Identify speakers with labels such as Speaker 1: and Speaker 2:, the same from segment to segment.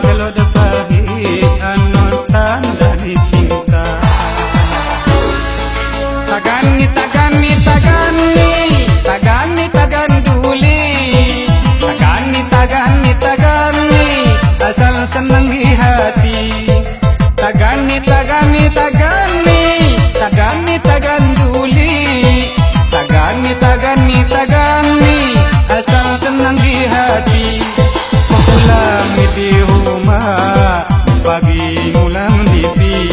Speaker 1: que lo pagi mulam tipi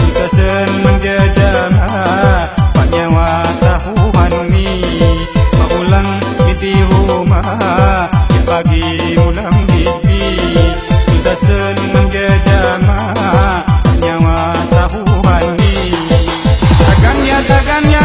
Speaker 1: susah senang jadama panyawa tahu mi maulang piti huma ya pagi mulam dipi susah senang jadama panyawa tahuan mi tagan ya tagan ya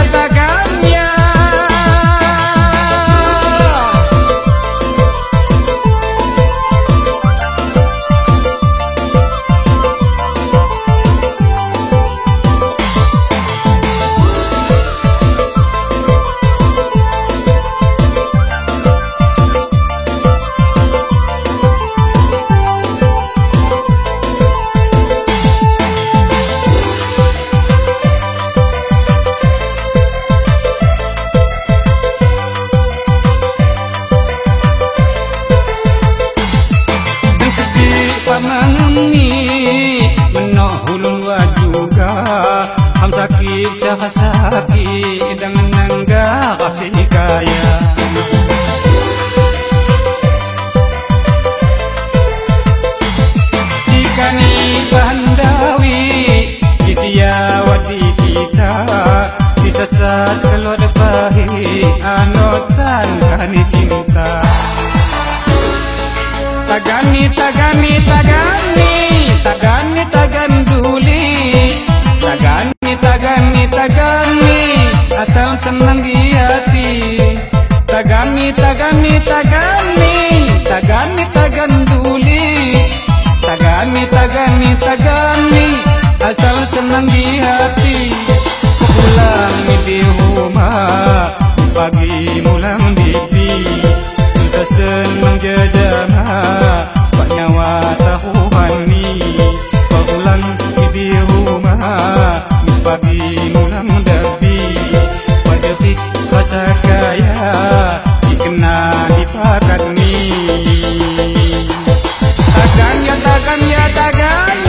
Speaker 1: Menohulun juga. Ham sakit cah sakit Dengan nangga kasih kaya. Jika ni bandawi Isia wadi kita Disesat kalau depahi Anotan kani cinta. Tagani, tagani Tagani, tagani tagani asal senang di hati. Pulangi di rumah pagi mulam bibi sudah senang jedama banyak watak akan nyatakan